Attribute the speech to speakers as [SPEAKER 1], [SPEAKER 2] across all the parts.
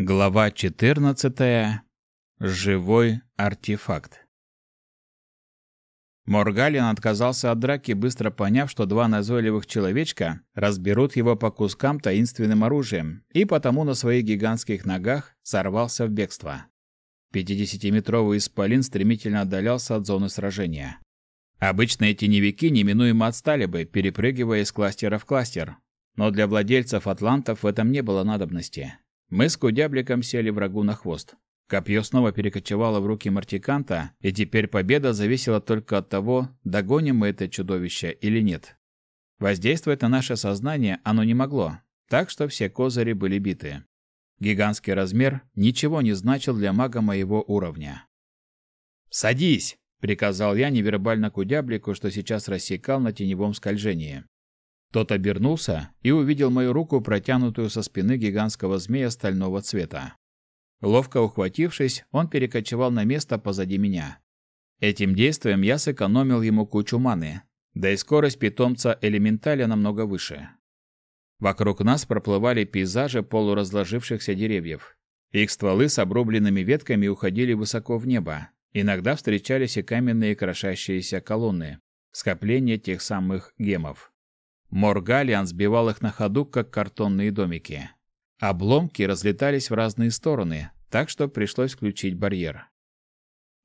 [SPEAKER 1] Глава 14. Живой артефакт. Моргалин отказался от драки, быстро поняв, что два назойливых человечка разберут его по кускам таинственным оружием, и потому на своих гигантских ногах сорвался в бегство. Пятидесятиметровый исполин стремительно отдалялся от зоны сражения. Обычные теневики неминуемо отстали бы, перепрыгивая из кластера в кластер, но для владельцев атлантов в этом не было надобности. Мы с Кудябликом сели врагу на хвост. Копье снова перекочевало в руки мартиканта, и теперь победа зависела только от того, догоним мы это чудовище или нет. Воздействовать на наше сознание оно не могло, так что все козыри были биты. Гигантский размер ничего не значил для мага моего уровня. «Садись!» — приказал я невербально Кудяблику, что сейчас рассекал на теневом скольжении. Тот обернулся и увидел мою руку, протянутую со спины гигантского змея стального цвета. Ловко ухватившись, он перекочевал на место позади меня. Этим действием я сэкономил ему кучу маны, да и скорость питомца элементаля намного выше. Вокруг нас проплывали пейзажи полуразложившихся деревьев. Их стволы с обрубленными ветками уходили высоко в небо. Иногда встречались и каменные крошащиеся колонны, скопление тех самых гемов. Моргалиан сбивал их на ходу, как картонные домики. Обломки разлетались в разные стороны, так что пришлось включить барьер.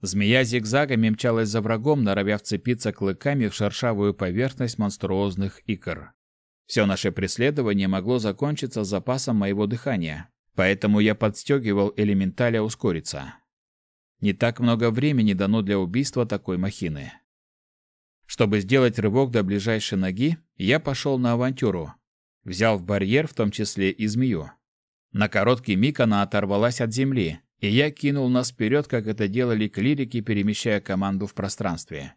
[SPEAKER 1] Змея зигзагами мчалась за врагом, норовя вцепиться клыками в шершавую поверхность монструозных икр. Все наше преследование могло закончиться запасом моего дыхания, поэтому я подстегивал элементаля ускориться. Не так много времени дано для убийства такой махины. Чтобы сделать рывок до ближайшей ноги, я пошел на авантюру. Взял в барьер в том числе и змею. На короткий миг она оторвалась от земли, и я кинул нас вперед, как это делали клирики, перемещая команду в пространстве.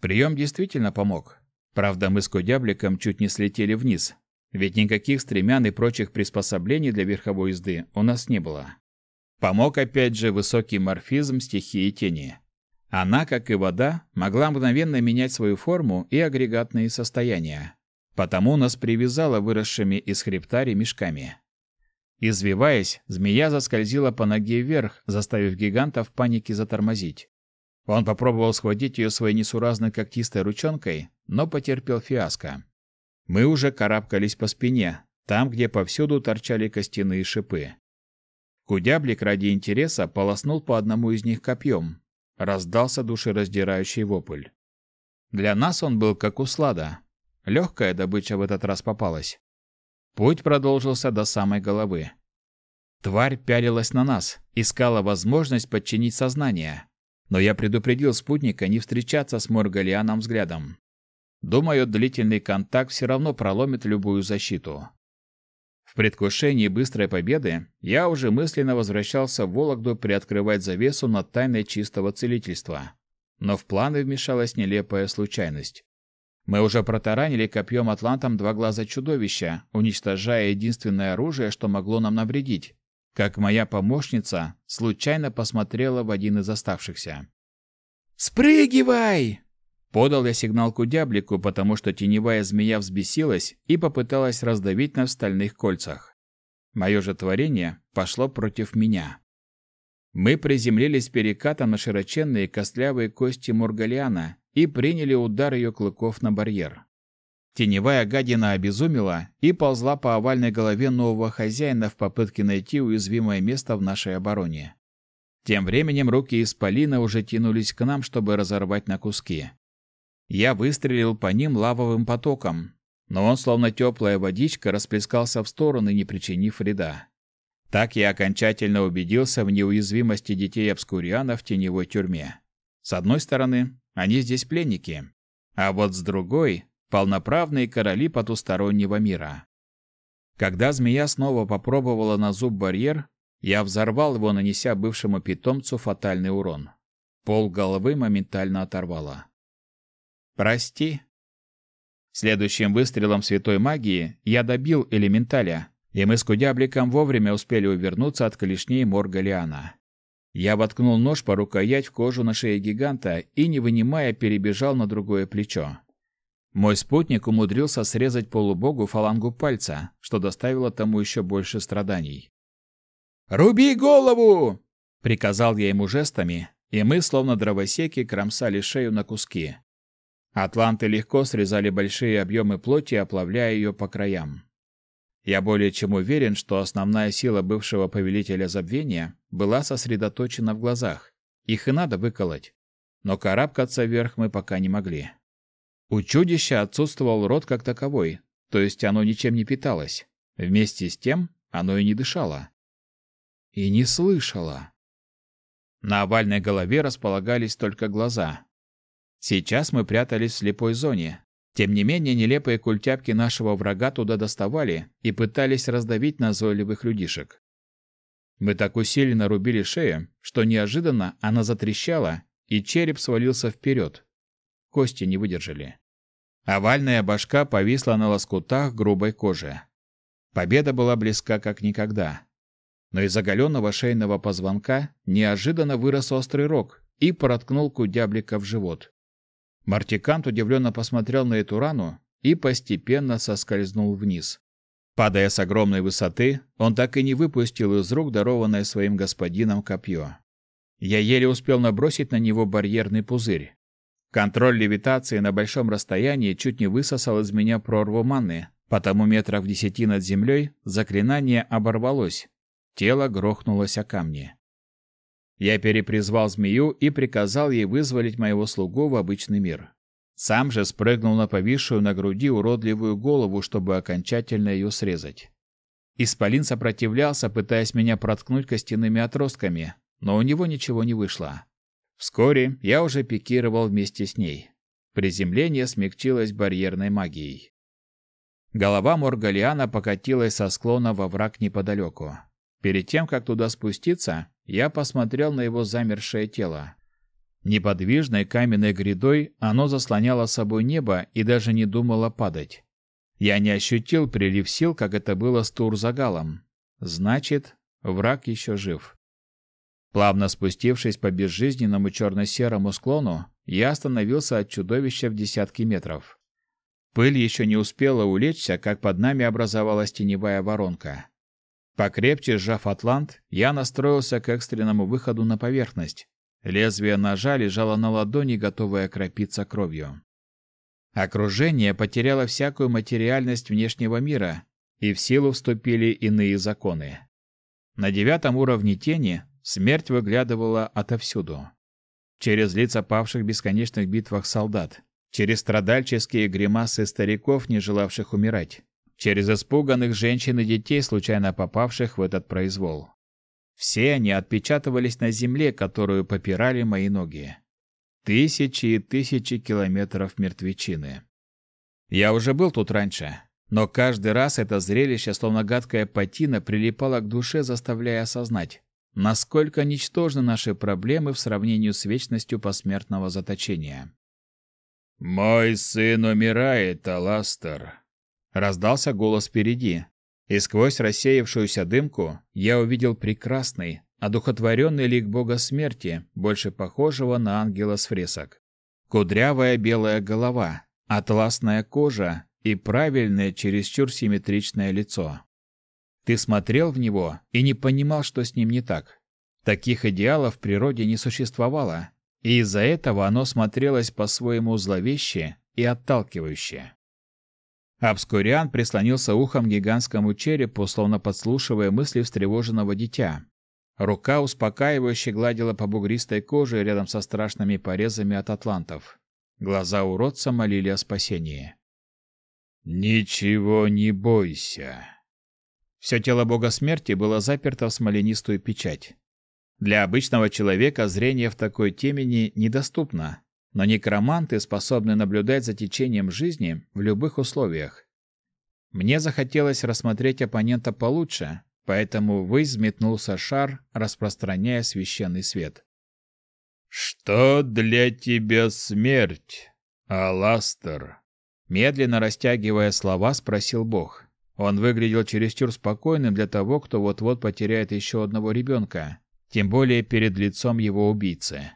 [SPEAKER 1] Прием действительно помог. Правда, мы с Кодябликом чуть не слетели вниз, ведь никаких стремян и прочих приспособлений для верховой езды у нас не было. Помог опять же высокий морфизм стихии тени. Она, как и вода, могла мгновенно менять свою форму и агрегатные состояния. Потому нас привязала выросшими из хребта ремешками. Извиваясь, змея заскользила по ноге вверх, заставив гиганта в панике затормозить. Он попробовал схватить ее своей несуразной когтистой ручонкой, но потерпел фиаско. Мы уже карабкались по спине, там, где повсюду торчали костяные шипы. Кудяблик ради интереса полоснул по одному из них копьем, Раздался душераздирающий вопль. Для нас он был как услада. Легкая добыча в этот раз попалась. Путь продолжился до самой головы. Тварь пялилась на нас, искала возможность подчинить сознание. Но я предупредил спутника не встречаться с Моргалианом взглядом. Думаю, длительный контакт все равно проломит любую защиту. В предвкушении быстрой победы я уже мысленно возвращался в Вологду приоткрывать завесу над тайной чистого целительства. Но в планы вмешалась нелепая случайность. Мы уже протаранили копьем атлантам два глаза чудовища, уничтожая единственное оружие, что могло нам навредить, как моя помощница случайно посмотрела в один из оставшихся. «Спрыгивай!» Подал я сигнал кудяблику, потому что теневая змея взбесилась и попыталась раздавить на стальных кольцах. Мое же творение пошло против меня. Мы приземлились перекатом на широченные костлявые кости Мургалиана и приняли удар ее клыков на барьер. Теневая гадина обезумела и ползла по овальной голове нового хозяина в попытке найти уязвимое место в нашей обороне. Тем временем руки исполина уже тянулись к нам, чтобы разорвать на куски. Я выстрелил по ним лавовым потоком, но он, словно теплая водичка, расплескался в стороны, не причинив вреда. Так я окончательно убедился в неуязвимости детей Обскуриана в теневой тюрьме. С одной стороны, они здесь пленники, а вот с другой — полноправные короли потустороннего мира. Когда змея снова попробовала на зуб барьер, я взорвал его, нанеся бывшему питомцу фатальный урон. Пол головы моментально оторвало. Прости. Следующим выстрелом святой магии я добил элементаля, и мы с Кудябликом вовремя успели увернуться от клешней Моргалиана. Я воткнул нож по рукоять в кожу на шее гиганта и, не вынимая, перебежал на другое плечо. Мой спутник умудрился срезать полубогу фалангу пальца, что доставило тому еще больше страданий. «Руби голову!» — приказал я ему жестами, и мы, словно дровосеки, кромсали шею на куски. Атланты легко срезали большие объемы плоти, оплавляя ее по краям. Я более чем уверен, что основная сила бывшего повелителя забвения была сосредоточена в глазах. Их и надо выколоть. Но карабкаться вверх мы пока не могли. У чудища отсутствовал рот как таковой, то есть оно ничем не питалось. Вместе с тем оно и не дышало. И не слышало. На овальной голове располагались только глаза. Сейчас мы прятались в слепой зоне, тем не менее, нелепые культяпки нашего врага туда доставали и пытались раздавить назойливых людишек. Мы так усиленно рубили шею, что неожиданно она затрещала, и череп свалился вперед. Кости не выдержали. Овальная башка повисла на лоскутах грубой кожи. Победа была близка как никогда. Но из оголенного шейного позвонка неожиданно вырос острый рог и проткнул кудяблика в живот. Мартикант удивленно посмотрел на эту рану и постепенно соскользнул вниз. Падая с огромной высоты, он так и не выпустил из рук дарованное своим господином копье. Я еле успел набросить на него барьерный пузырь. Контроль левитации на большом расстоянии чуть не высосал из меня прорву маны, потому метров десяти над землей заклинание оборвалось. Тело грохнулось о камни. Я перепризвал змею и приказал ей вызволить моего слугу в обычный мир. Сам же спрыгнул на повисшую на груди уродливую голову, чтобы окончательно ее срезать. Исполин сопротивлялся, пытаясь меня проткнуть костяными отростками, но у него ничего не вышло. Вскоре я уже пикировал вместе с ней. Приземление смягчилось барьерной магией. Голова Моргалиана покатилась со склона во враг неподалеку. Перед тем, как туда спуститься, я посмотрел на его замершее тело. Неподвижной каменной грядой оно заслоняло собой небо и даже не думало падать. Я не ощутил прилив сил, как это было с Турзагалом. Значит, враг еще жив. Плавно спустившись по безжизненному черно-серому склону, я остановился от чудовища в десятки метров. Пыль еще не успела улечься, как под нами образовалась теневая воронка. Покрепче сжав атлант, я настроился к экстренному выходу на поверхность. Лезвие ножа лежало на ладони, готовое окропиться кровью. Окружение потеряло всякую материальность внешнего мира, и в силу вступили иные законы. На девятом уровне тени смерть выглядывала отовсюду. Через лица павших в бесконечных битвах солдат, через страдальческие гримасы стариков, не желавших умирать, через испуганных женщин и детей, случайно попавших в этот произвол. Все они отпечатывались на земле, которую попирали мои ноги. Тысячи и тысячи километров мертвечины. Я уже был тут раньше, но каждый раз это зрелище, словно гадкая патина, прилипало к душе, заставляя осознать, насколько ничтожны наши проблемы в сравнении с вечностью посмертного заточения. «Мой сын умирает, Аластер», Раздался голос впереди, и сквозь рассеявшуюся дымку я увидел прекрасный, одухотворенный лик бога смерти, больше похожего на ангела с фресок. Кудрявая белая голова, атласная кожа и правильное, чересчур симметричное лицо. Ты смотрел в него и не понимал, что с ним не так. Таких идеалов в природе не существовало, и из-за этого оно смотрелось по-своему зловеще и отталкивающе. Абскуриан прислонился ухом к гигантскому черепу, словно подслушивая мысли встревоженного дитя. Рука успокаивающе гладила по бугристой коже рядом со страшными порезами от атлантов. Глаза уродца молили о спасении. «Ничего не бойся». Все тело бога смерти было заперто в смоленистую печать. Для обычного человека зрение в такой темени недоступно, но некроманты способны наблюдать за течением жизни в любых условиях. Мне захотелось рассмотреть оппонента получше, поэтому ввысь взметнулся шар, распространяя священный свет. «Что для тебя смерть, Аластер?» Медленно растягивая слова, спросил Бог. Он выглядел чересчур спокойным для того, кто вот-вот потеряет еще одного ребенка, тем более перед лицом его убийцы.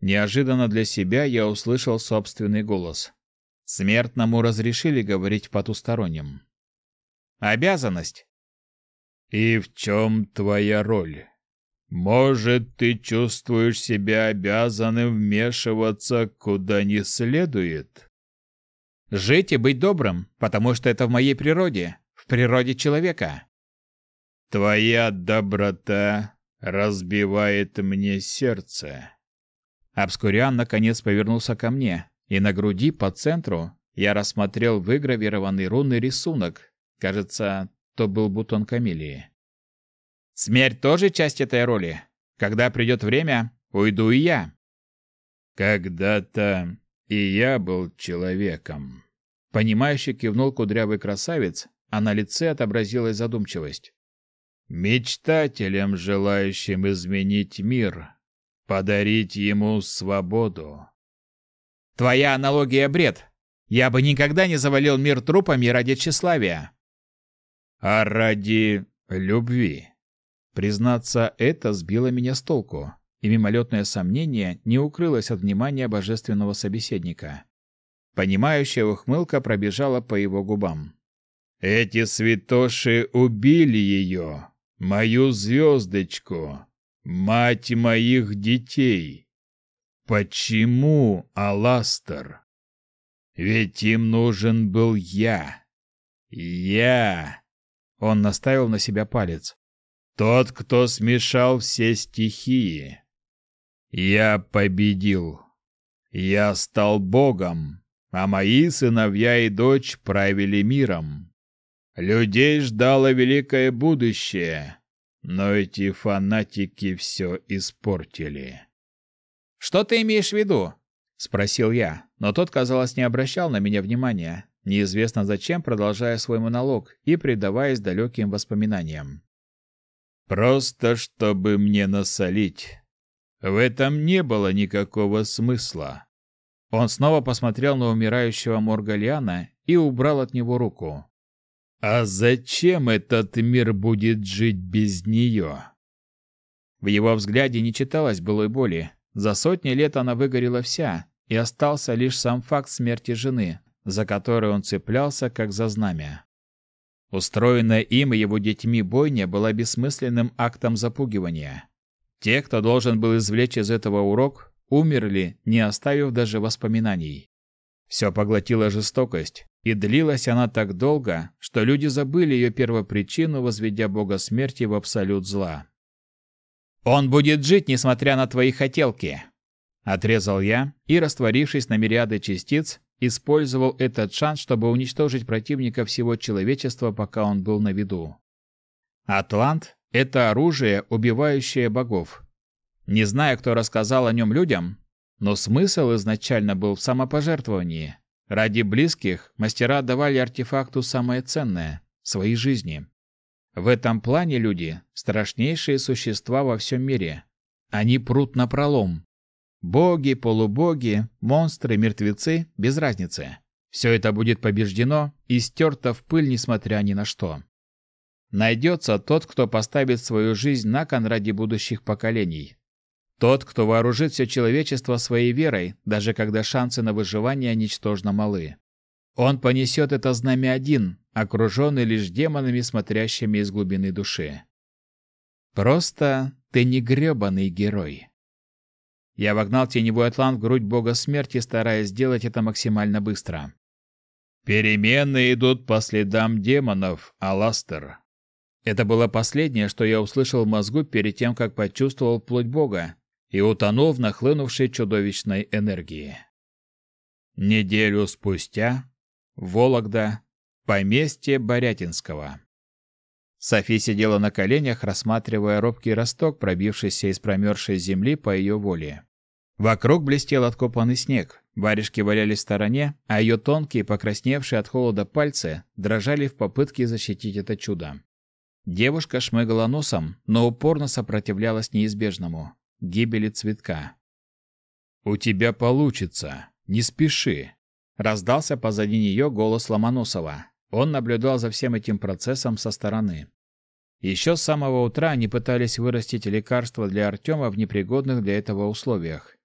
[SPEAKER 1] Неожиданно для себя я услышал собственный голос. Смертному разрешили говорить потусторонним. Обязанность. И в чем твоя роль? Может, ты чувствуешь себя обязанным вмешиваться куда не следует?
[SPEAKER 2] Жить и быть добрым, потому что это в моей природе, в природе человека.
[SPEAKER 1] Твоя доброта разбивает мне сердце.
[SPEAKER 2] Абскуриан наконец повернулся ко мне, и на груди по центру я рассмотрел выгравированный рунный рисунок. Кажется, то был бутон камелии. Смерть тоже часть этой роли. Когда придет время, уйду и я.
[SPEAKER 1] Когда-то и я был человеком.
[SPEAKER 2] Понимающе кивнул кудрявый красавец, а на лице отобразилась задумчивость.
[SPEAKER 1] Мечтателем, желающим изменить мир, подарить ему свободу.
[SPEAKER 2] Твоя аналогия бред. Я бы никогда не завалил мир трупами ради тщеславия.
[SPEAKER 1] А ради любви.
[SPEAKER 2] Признаться, это сбило меня с толку, и мимолетное сомнение не укрылось от внимания божественного собеседника. Понимающая ухмылка пробежала по его губам.
[SPEAKER 1] «Эти святоши убили ее, мою звездочку, мать моих детей. Почему, Аластер? Ведь им нужен был я. Я!»
[SPEAKER 2] Он наставил на себя палец.
[SPEAKER 1] Тот, кто смешал все стихии. Я победил. Я стал богом, а мои сыновья и дочь правили миром. Людей ждало великое будущее, но эти фанатики все испортили.
[SPEAKER 2] «Что ты имеешь в виду?» — спросил я, но тот, казалось, не обращал на меня внимания, неизвестно зачем продолжая свой монолог и предаваясь далеким воспоминаниям.
[SPEAKER 1] Просто чтобы мне насолить. В этом не было никакого смысла.
[SPEAKER 2] Он снова посмотрел на умирающего Моргалиана и убрал от него руку.
[SPEAKER 1] А зачем этот мир будет жить без нее?
[SPEAKER 2] В его взгляде не читалось былой боли. За сотни лет она выгорела вся, и остался лишь сам факт смерти жены, за который он цеплялся как за знамя. Устроенная им и его детьми бойня была бессмысленным актом запугивания. Те, кто должен был извлечь из этого урок, умерли, не оставив даже воспоминаний. Все поглотила жестокость, и длилась она так долго, что люди забыли ее первопричину, возведя бога смерти в абсолют зла. «Он будет жить, несмотря на твои хотелки!» Отрезал я и, растворившись на мириады частиц, использовал этот шанс, чтобы уничтожить противника всего человечества, пока он был на виду. Атлант — это оружие, убивающее богов. Не знаю, кто рассказал о нем людям, но смысл изначально был в самопожертвовании. Ради близких мастера давали артефакту самое ценное — свои жизни. В этом плане люди — страшнейшие существа во всем мире. Они прут на пролом, Боги, полубоги, монстры, мертвецы – без разницы. Все это будет побеждено и стерто в пыль, несмотря ни на что. Найдется тот, кто поставит свою жизнь на кон ради будущих поколений. Тот, кто вооружит все человечество своей верой, даже когда шансы на выживание ничтожно малы. Он понесет это знамя один, окруженный лишь демонами, смотрящими из глубины души. Просто ты не гребаный герой. Я вогнал теневой атлант в грудь бога смерти, стараясь сделать это максимально быстро.
[SPEAKER 1] «Перемены идут по следам демонов, Аластер».
[SPEAKER 2] Это было последнее, что я услышал в мозгу перед тем, как почувствовал плоть бога и утонул в нахлынувшей чудовищной энергии. Неделю спустя Вологда, поместье Борятинского. Софи сидела на коленях, рассматривая робкий росток, пробившийся из промерзшей земли по ее воле. Вокруг блестел откопанный снег, варежки валялись в стороне, а ее тонкие, покрасневшие от холода пальцы дрожали в попытке защитить это чудо. Девушка шмыгала носом, но упорно сопротивлялась неизбежному — гибели цветка.
[SPEAKER 1] «У тебя получится, не спеши», — раздался позади нее голос Ломоносова. Он наблюдал за всем этим процессом со стороны.
[SPEAKER 2] Еще с самого утра они пытались вырастить лекарства для Артема в непригодных для этого условиях.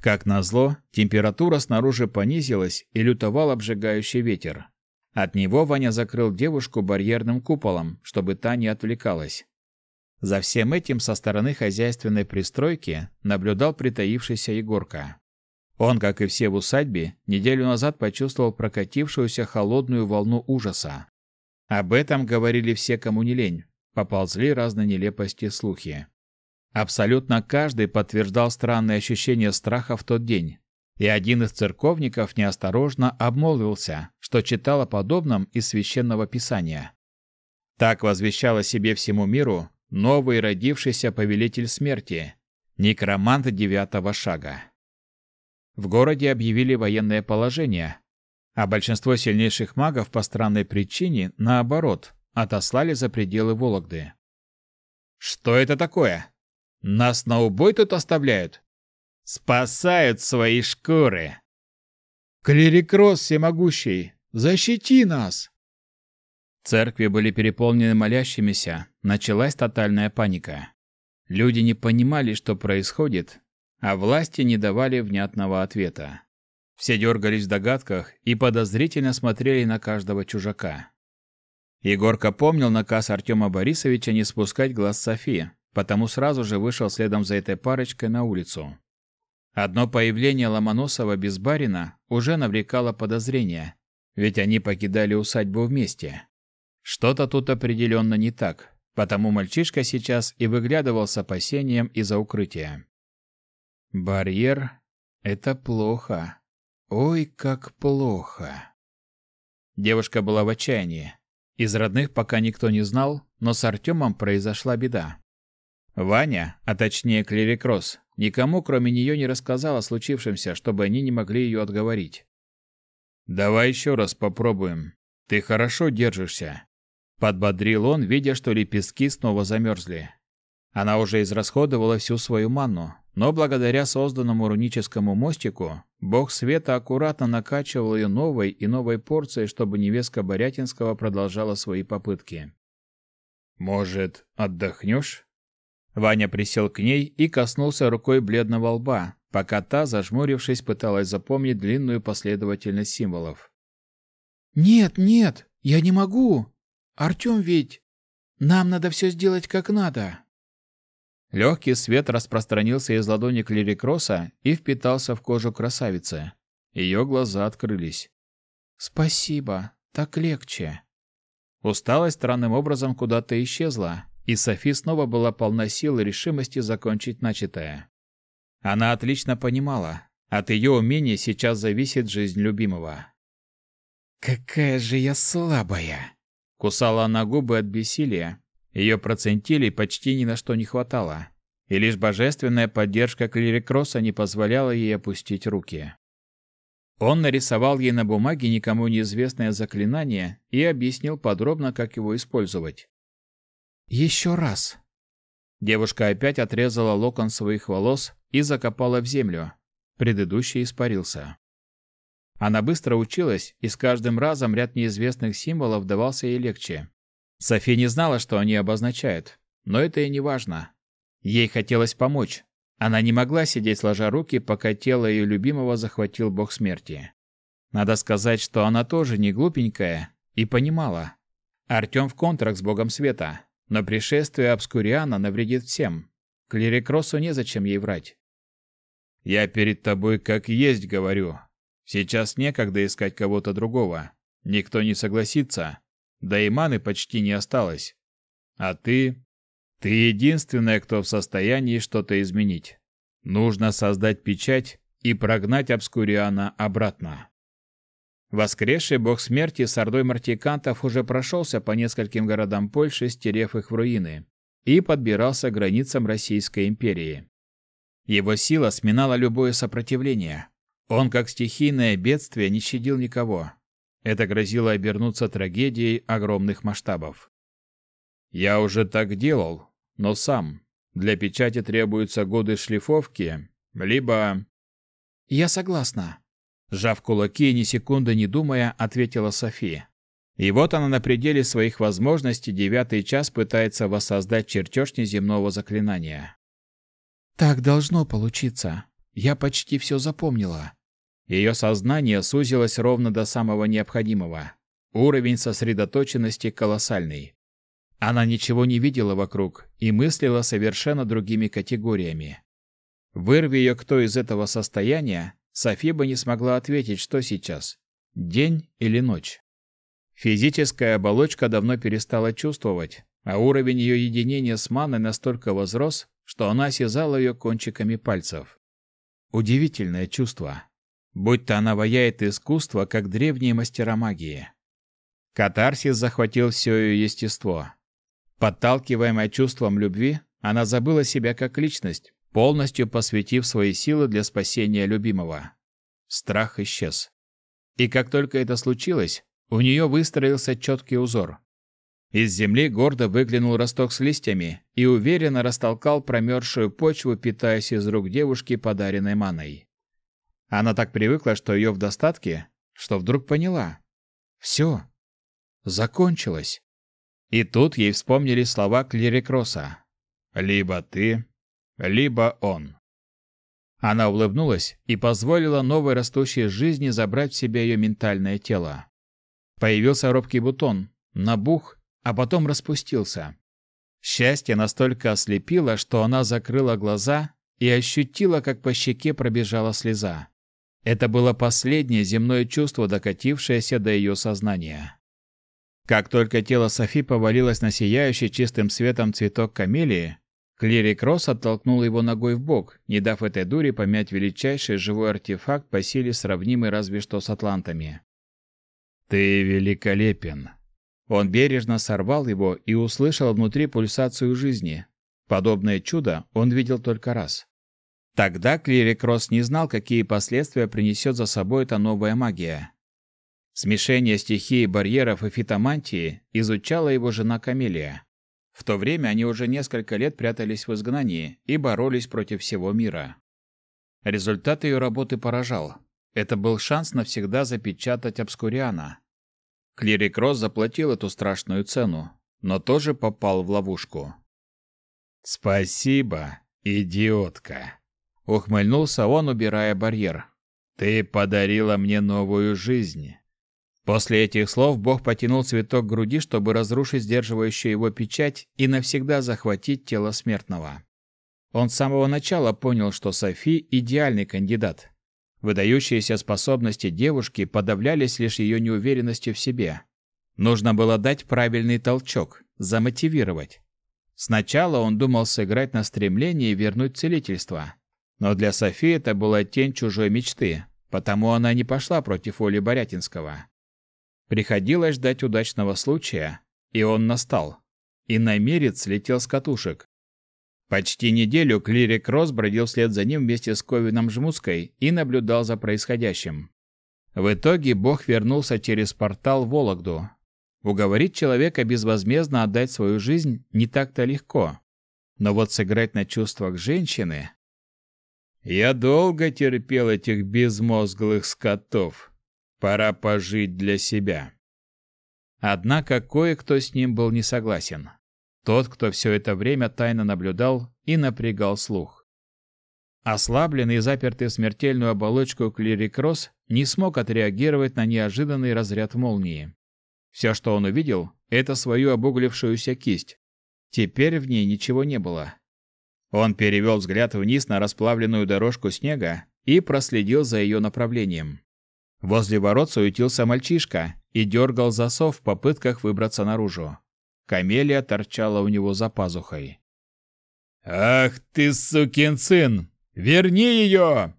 [SPEAKER 2] Как назло, температура снаружи понизилась и лютовал обжигающий ветер.
[SPEAKER 1] От него Ваня закрыл девушку барьерным куполом, чтобы та не отвлекалась. За всем этим со стороны хозяйственной пристройки наблюдал притаившийся Егорка. Он, как и все в усадьбе, неделю назад почувствовал прокатившуюся холодную волну ужаса. Об этом говорили все, кому не лень. Поползли разные нелепости слухи. Абсолютно каждый подтверждал странные ощущения страха в тот день. И один из церковников неосторожно обмолвился, что читал о подобном из священного писания. Так возвещал о себе всему миру новый родившийся повелитель смерти, некромант девятого шага. В городе объявили военное положение, а большинство сильнейших магов по странной причине, наоборот, отослали за пределы Вологды. «Что это такое? Нас на убой тут оставляют? Спасают свои шкуры!» «Клерикрос всемогущий, защити нас!» Церкви были переполнены молящимися, началась тотальная паника. Люди не понимали, что происходит, а власти не давали внятного ответа. Все дергались в догадках и подозрительно смотрели на каждого чужака. Егорка помнил наказ Артема Борисовича не спускать глаз Софии, потому сразу же вышел следом за этой парочкой на улицу. Одно появление Ломоносова без барина уже навлекало подозрения, ведь они покидали усадьбу вместе. Что-то тут определенно не так, потому мальчишка сейчас и выглядывал с опасением из-за укрытия. Барьер — это плохо. Ой, как плохо. Девушка была в отчаянии. Из родных пока никто не знал, но с Артемом произошла беда. Ваня, а точнее Клерикросс, никому кроме нее не рассказал о случившемся, чтобы они не могли ее отговорить. «Давай еще раз попробуем. Ты хорошо держишься. Подбодрил он, видя, что лепестки снова замерзли. Она уже израсходовала всю свою манну, но благодаря созданному руническому мостику, бог света аккуратно накачивал ее новой и новой порцией, чтобы невестка Борятинского продолжала свои попытки. «Может, отдохнешь?» Ваня присел к ней и коснулся рукой бледного лба, пока та, зажмурившись, пыталась запомнить длинную последовательность символов.
[SPEAKER 2] «Нет, нет, я не могу!» Артем ведь... Нам надо все сделать как надо.
[SPEAKER 1] Легкий свет распространился из ладони Клерикроса и впитался в кожу красавицы. Ее глаза открылись.
[SPEAKER 2] «Спасибо, так легче».
[SPEAKER 1] Усталость странным образом куда-то исчезла, и Софи снова была полна сил и решимости закончить начатое. Она отлично понимала, от ее умения сейчас зависит жизнь любимого.
[SPEAKER 2] «Какая же я слабая!»
[SPEAKER 1] Кусала она губы от бессилия. Ее процентилей почти ни на что не хватало. И лишь божественная поддержка клирикроса не позволяла ей опустить руки. Он нарисовал ей на бумаге никому неизвестное заклинание и объяснил подробно, как его использовать.
[SPEAKER 2] «Еще раз».
[SPEAKER 1] Девушка опять отрезала локон своих волос и закопала в землю. Предыдущий испарился. Она быстро училась, и с каждым разом ряд неизвестных символов давался ей легче. Софи не знала, что они обозначают, но это и не важно. Ей хотелось помочь. Она не могла сидеть сложа руки, пока тело ее любимого захватил бог смерти. Надо сказать, что она тоже не глупенькая и понимала. Артем в контракт с богом света, но пришествие Обскуриана навредит всем. Клерикросу незачем ей врать. «Я перед тобой как есть говорю», Сейчас некогда искать кого-то другого. Никто не согласится. Да и маны почти не осталось. А ты... Ты единственная, кто в состоянии что-то изменить. Нужно создать печать и прогнать Обскуриана обратно. Воскресший бог смерти с ордой мартикантов уже прошелся по нескольким городам Польши, стерев их в руины, и подбирался к границам Российской империи. Его сила сминала любое сопротивление, он, как стихийное бедствие, не щадил никого. Это грозило обернуться трагедией огромных масштабов. Я уже так делал, но сам. Для печати требуются годы шлифовки, либо...
[SPEAKER 2] Я согласна.
[SPEAKER 1] Сжав кулаки ни секунды не думая, ответила София. И вот она на пределе своих возможностей девятый час пытается воссоздать чертеж неземного заклинания.
[SPEAKER 2] Так должно получиться. Я почти все запомнила.
[SPEAKER 1] Ее сознание сузилось ровно до самого необходимого. Уровень сосредоточенности колоссальный. Она ничего не видела вокруг и мыслила совершенно другими категориями. Вырви ее кто из этого состояния, Софи бы не смогла ответить, что сейчас – день или ночь. Физическая оболочка давно перестала чувствовать, а уровень ее единения с маной настолько возрос, что она осязала ее кончиками пальцев. Удивительное чувство. Будь то она ваяет искусство, как древние мастера магии. Катарсис захватил все ее естество. Подталкиваемая чувством любви, она забыла себя как личность, полностью посвятив свои силы для спасения любимого. Страх исчез. И как только это случилось, у нее выстроился четкий узор. Из земли гордо выглянул росток с листьями и уверенно растолкал промерзшую почву, питаясь из рук девушки подаренной маной. Она так привыкла, что ее в достатке, что вдруг поняла. Все. Закончилось. И тут ей вспомнили слова Клирикроса. «Либо ты, либо он». Она улыбнулась и позволила новой растущей жизни забрать в себя ее ментальное тело. Появился робкий бутон, набух, а потом распустился. Счастье настолько ослепило, что она закрыла глаза и ощутила, как по щеке пробежала слеза. Это было последнее земное чувство, докатившееся до ее сознания. Как только тело Софи повалилось на сияющий чистым светом цветок камелии, Клирик Росс оттолкнул его ногой в бок, не дав этой дуре помять величайший живой артефакт по силе, сравнимый разве что с атлантами. «Ты великолепен!» Он бережно сорвал его и услышал внутри пульсацию жизни. Подобное чудо он видел только раз. Тогда Клирик Росс не знал, какие последствия принесет за собой эта новая магия. Смешение стихии барьеров и фитомантии изучала его жена Камелия. В то время они уже несколько лет прятались в изгнании и боролись против всего мира. Результат ее работы поражал. Это был шанс навсегда запечатать Обскуриана. Клирик Росс заплатил эту страшную цену, но тоже попал в ловушку. «Спасибо, идиотка!» Ухмыльнулся он, убирая барьер. «Ты подарила мне новую жизнь». После этих слов Бог потянул цветок к груди, чтобы разрушить сдерживающую его печать и навсегда захватить тело смертного. Он с самого начала понял, что Софи – идеальный кандидат. Выдающиеся способности девушки подавлялись лишь ее неуверенностью в себе. Нужно было дать правильный толчок, замотивировать. Сначала он думал сыграть на стремлении вернуть целительство. Но для Софии это была тень чужой мечты, потому она не пошла против воли Борятинского. Приходилось ждать удачного случая, и он настал. И намерец слетел с катушек. Почти неделю клирик Росс бродил вслед за ним вместе с Ковином Жмутской и наблюдал за происходящим. В итоге Бог вернулся через портал в Вологду. Уговорить человека безвозмездно отдать свою жизнь не так-то легко. Но вот сыграть на чувствах женщины я долго терпел этих безмозглых скотов. Пора пожить для себя. Однако кое-кто с ним был не согласен. Тот, кто все это время тайно наблюдал и напрягал слух. Ослабленный и запертый в смертельную оболочку Клирик Росс не смог отреагировать на неожиданный разряд молнии. Все, что он увидел, это свою обуглившуюся кисть. Теперь в ней ничего не было. Он перевел взгляд вниз на расплавленную дорожку снега и проследил за ее направлением. Возле ворот суетился мальчишка и дергал засов в попытках выбраться наружу. Камелия торчала у него за пазухой. «Ах ты, сукин сын! Верни ее!»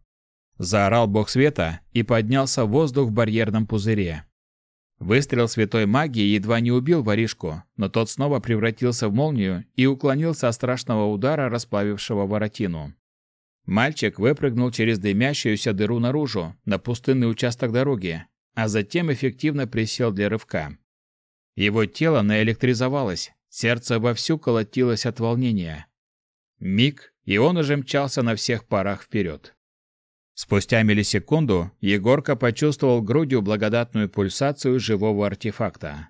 [SPEAKER 1] Заорал бог света и поднялся в воздух в барьерном пузыре. Выстрел святой магии едва не убил воришку, но тот снова превратился в молнию и уклонился от страшного удара, расплавившего воротину. Мальчик выпрыгнул через дымящуюся дыру наружу, на пустынный участок дороги, а затем эффективно присел для рывка. Его тело наэлектризовалось, сердце вовсю колотилось от волнения. Миг, и он уже мчался на всех парах вперед. Спустя миллисекунду Егорка почувствовал грудью благодатную пульсацию живого артефакта.